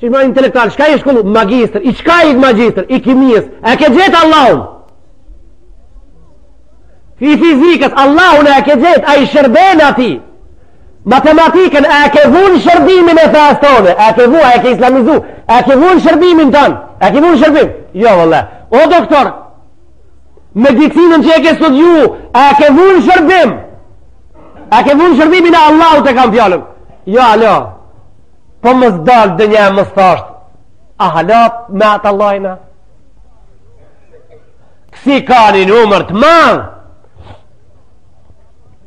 Qi ma intelektual, çka je shkollu? Magjistër, i çka je magjistër? I kimisë, e ke gjetë Allahun? I fizikës, Allahun e ke gjetë, a i shërben ati? Matematikën, e ke vun shërbimin e fesë tonë? E ke vun, e ke islamizu? E ke vun shërbimin tonë? E ke vun shërbim? Jo, valla. O, doktor, medicinën që e ke studiu, e ke vun shërbim? E ke vun shërbimin e Allahut e kam fjalën? Jo, alo. Po mos daltë ndonja e mos thashtë, ahalat me ata lajna? Kësi ka një numër të madh,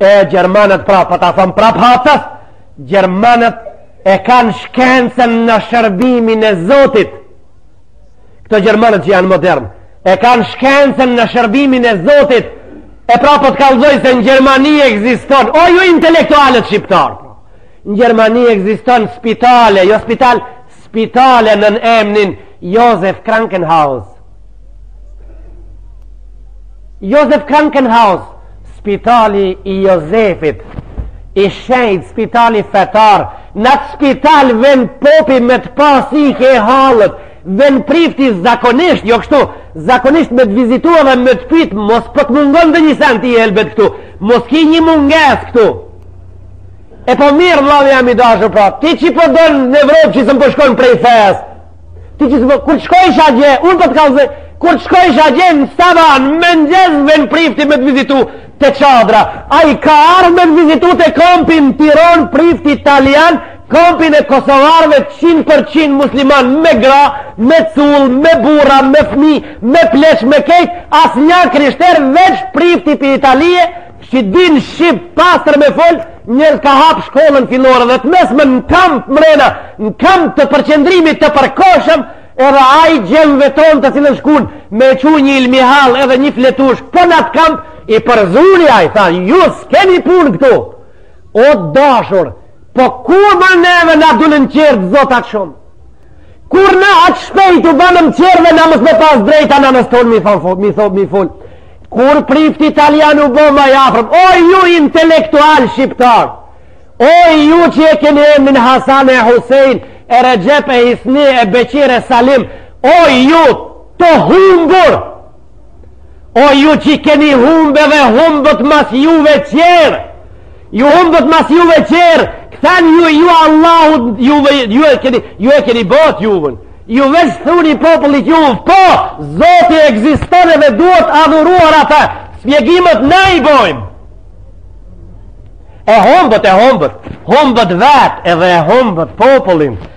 e Gjermanët pra, pra po ta thom prap haptas, Gjermanët e kanë shkencën në shërbimin e Zotit. Këto Gjermanët që janë modernë, e kanë shkencën në shërbimin e Zotit, e pra po të kallzoj se në Gjermani ekziston, o ju intelektualët shqiptarë, Në Gjermani ekziston spitale, jo spital, spitale nën emnin Josef Krankenhaus. Josef Krankenhaus, spitali i Josefit, i shenjtë spitali fetar, në atë spital vjen popi me të pa si i ke hallet, vjen prifti zakonisht, jo kështu, zakonisht me të vizitu edhe me të pytë, mos pëtë po mungon dhe një senti e elbet këtu, mos ki nji mungesë këtu. E po mirë vëllai jem i dashur pra, ti që po don në Evropë që sen po shkon prej fesë. Ti që po kur të shkojsh atje, unë po të kallzoj, kur të shkojsh atje n'sabah, në mëngjes vjen prifti me të vizitu te çadra. Ai ka ardh me të vizitu te kampi n'Tiron prifti italian, kampin e kosovarve 100% musliman me gra, me cull, me burra, me fëmijë, me pleq, me kejt, asnja krishter veç prifti i Italisë Qi din shqip pastër me fol, njeri ka hap shkollën fillore dhe të mesme në kamp mrena, në kamp të përqendrimit të përkohshëm, edhe ai djemve tonë të cilët shkun me e çu një ilmihal edhe një fletushk po në atë kamp, i përzuri ai, tha, ju s'keni punë këtu, o dashur, po ku më neve na dulen qertë zotat shumë? Kur në aq shpejt u banëm qysh dhe na mos me pas drejt as na në fe tonë mi thonë mi thonë mi fol Kur prifti italian u bo ma i afërm O ju intelektual shqiptar O ju që e keni emnin Hasan e Husein E Rexhep e Hisni e Beqir e Salim O ju të humbur O ju që keni humb edhe humbët mas juve qërë, ju humbët mas juve qërë, kthehnju, ju Allahut, ju, ju, e keni, ju e keni borxh ju bën, ju veç thuni popullit juve, po, zoti ekziston edhe duhet adhuruar ata, shpjegimet ne i bojmë. E humbët, e humbët, humbët vetë edhe e humbët popullin,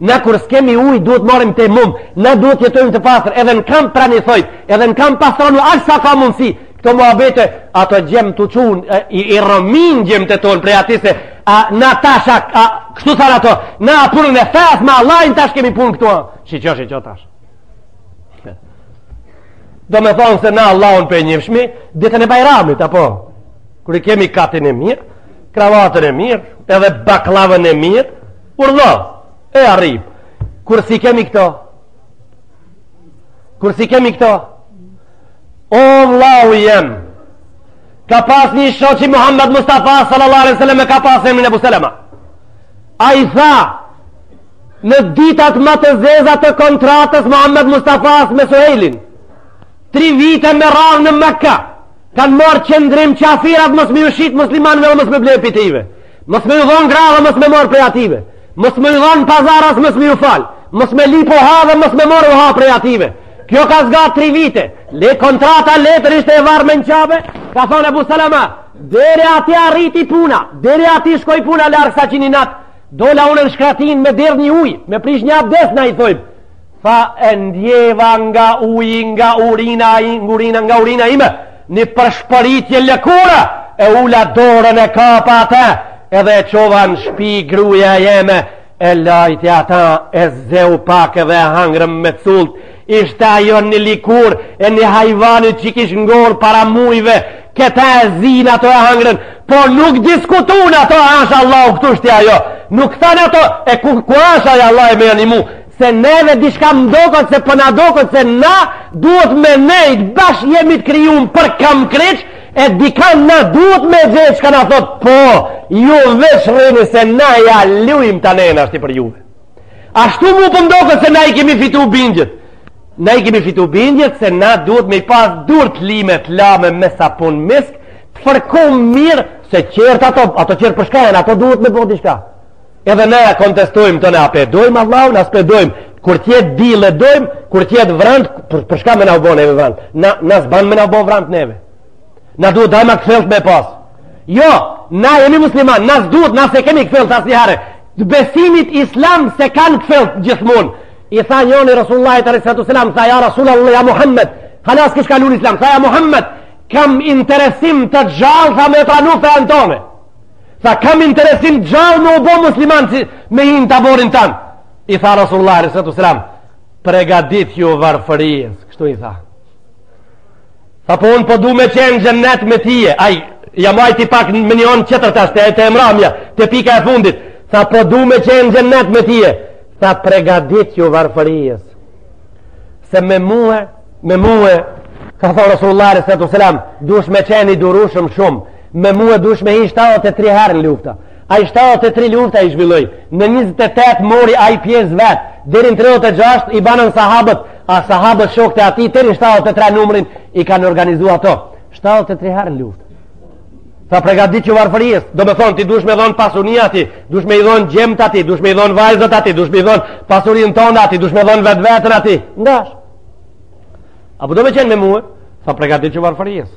Na kur s'kemi ujë duhet marrim tejemum, na duhet jetojmë të pastër, edhe në kamp preni thojt, edhe në kamp pastronu aq sa ka mundësi. Këto muhabete, ato gjem të çun, i, i rëmin gjemtë tonë prej aty se, a, na tash, a, a kështu thanë ato, na punën e fes, ma lajnë tash kemi punë këto, shiqo, shiqo tash. Do me thonë se na Allahun pe njefshmi, ditën e bajramit, apo, kur i kemi katin e mirë, kravatën e mirë, edhe baklavën e mirë, Por dha, e arrim, kur s'i kemi këta, kur s'i kemi këta, o vllau jem, ka pas një shoki Muhammed Mustafa sallallahu alaihi wasallam e ka pas emrin Abu Salama. Ai tha në ditët më të zeza të kontratës Muhammed Mustafa me Suhejlin. Tri vite me radhë në Mekka kanë marrë qendrim qafirat mos me ju shit muslimanëve dhe mos me ble prej tyve. Mos me ju dhonë gra dhe mos me morë prej atyve. Mos me ju dhonë pazar as mos me ju falë. Mos me lyp uha dhe mos me morë uha prej atyve. Kjo ka zgat tri vite. E kontrata letër ishte e varme në Qabe. Ka thonë Ebu Salama. Deri aty arriti puna. Deri aty shkoi puna larg saqë ni natë. Dola unë në shkretinë me derdhë një ujë. Me prish një abdes na i thojmë. Tha e ndjeva nga uji, nga urina, nga urina, nga urina ime, një përshpëritje lëkura, e ula dorën e kapa ate, edhe e qova në shpi gruja jeme, e lajti ate, e zeu pak edhe e hangrëm me cullt, ishte ajo një lëkurë e një hajvani që kish ngordh para mujve, këte e zinë ato e hangrën, por nuk diskutun ato, asht Allahu këtu asht a jo, nuk than ato, e ku, ku asht Allahu me na nimu, se neve diçka më doket se po na po doket se na duhet me nejt bash jemi të krijun për kam kryq e dika na duhet me gjithçka na thot po ju veç rrini se na ja lujm të nejnë ashti për juve ashtu mu po më doket se na i kemi fitu bindjet na i kemi fitu bindjet se na duhet me i pas durt të lime të lame me sapun misk të fërku mirë se qërë ato, ato qërë për shka janë ato duhet me bo diçka Edhe ne e kontestojmë te ne a pe dojmë Allahun, a s'pe dojmë. Kur t'jetë dill e dojmë, kur t'jetë vrant, për, për shka me na u bo neve vrant? Na, na s'ban me na u bo vrant neve. Na duhet dajma kfjellt me pasë. Jo, na jemi musliman, na s'duhet, na s'e kemi kfjellt asnjëherë. Besimit islam s'e kanë kfjellt gjithmonë. I tha njëni Rasulullahit alejhi salatu selam, tha ja Rasulallah, ja Muhammed, hala s'kish kalu n'islam, tha ja Muhammed, kam interesim të gjallë, tha me pranu fenë tone. Tha kam interesim gjallë me u bo musliman si me hi në taborin tanë. I tha Rasulullah alejhi salatu selam, pregaditju varfërisë. Kështu i tha. Tha po unë po du me qenë xhennet me tije. Ai, ja majti pak me një anë qetër tash, te e mramja, te pika e fundit. Tha po du me qenë xhennet me tije. Tha pregaditju varfërisë. se me mue me mue ka thonë Rasulullah alejhi salatu selam dush me qenë i durushëm shumë me mue dush me hi 73 herë në lufta ai 73 lufta i zhvilloi në 28 mori ai pjesë vetë deri në 36 i banën sahabët a sahabët shokët e atij deri në 73 numrin i kanë organizu ato 73 herë në lufta Tha pregaditju varfërisë, domethonë, ti dush me dhonë pasuni atij, dush me i dhonë gjemt atij, dush me i dhonë vajzat atij, dush me i dhonë pasurinë tonë atij, dush me dhonë vetveten atij. N'dash. A po do me qenë me mue, tha pregaditju varfërisë.